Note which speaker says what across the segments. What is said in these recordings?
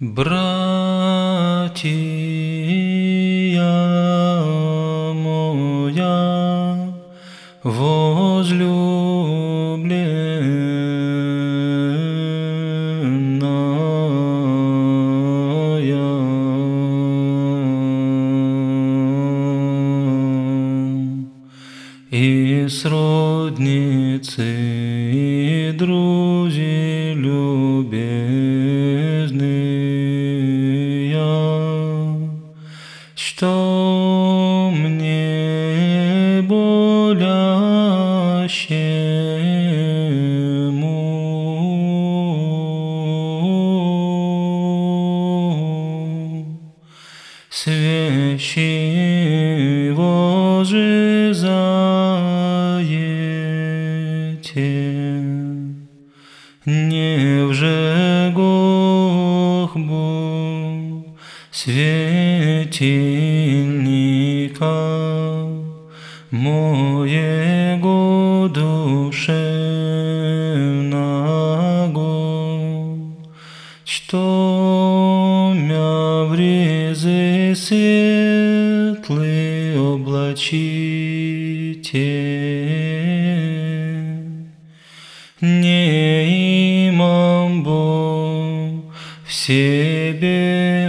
Speaker 1: Братья моя, возлюбленная, и сродницы, свящего же заете, не в жегох был светильника моего душевного, что мя в ризы светлые облачите, не имам Бог в себе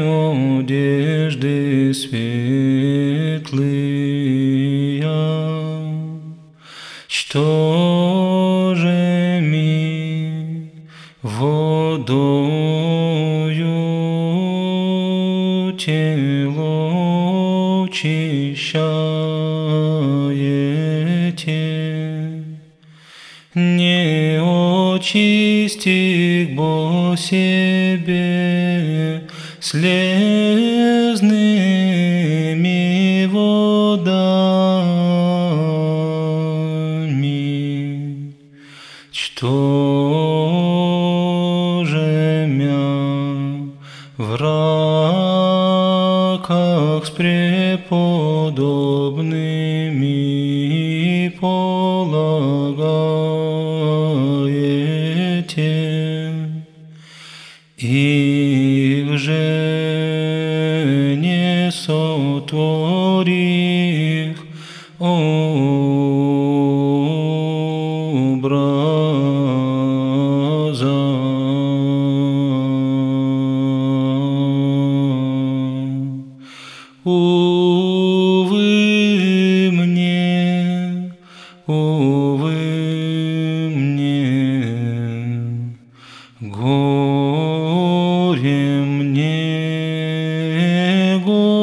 Speaker 1: одежды светлые, что же ми водою тело очищаете, не очисти бо себе слезными водами, что же мя в раках с преподобными полагаете, их же не сотворих образа. Увы мне, увы мне, горе мне, горе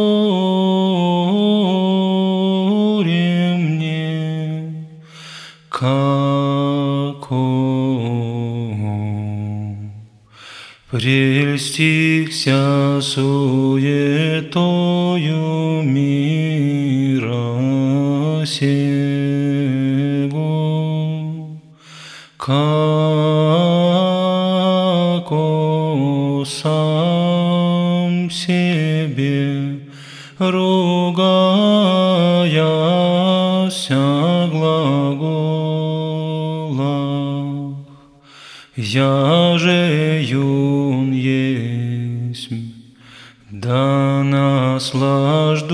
Speaker 1: мне, како прельстихся суетою мира сего, како сам себе ругаяся глаголах, я же юн есть, да наслаждуся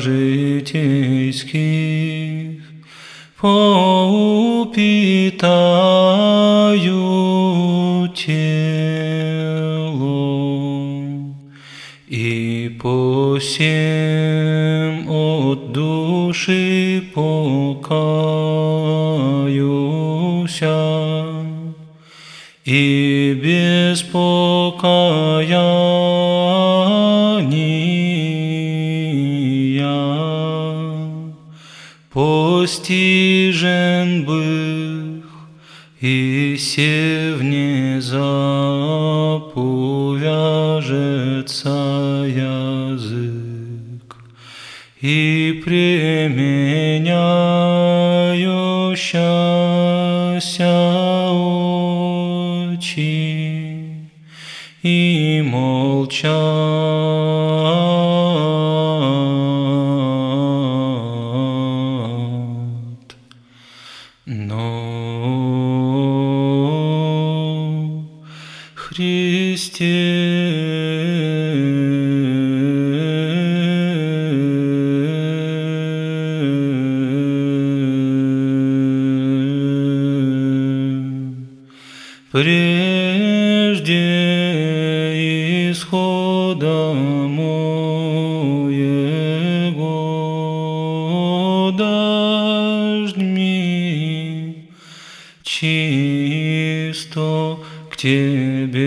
Speaker 1: житейских, поупитаю тело. И по всем от души покаюся, и без покаяния постижен бых, и севне заповяжется язык, и пременяющаяся очи, и молчат. Прежде исхода моего дождь чисто kibir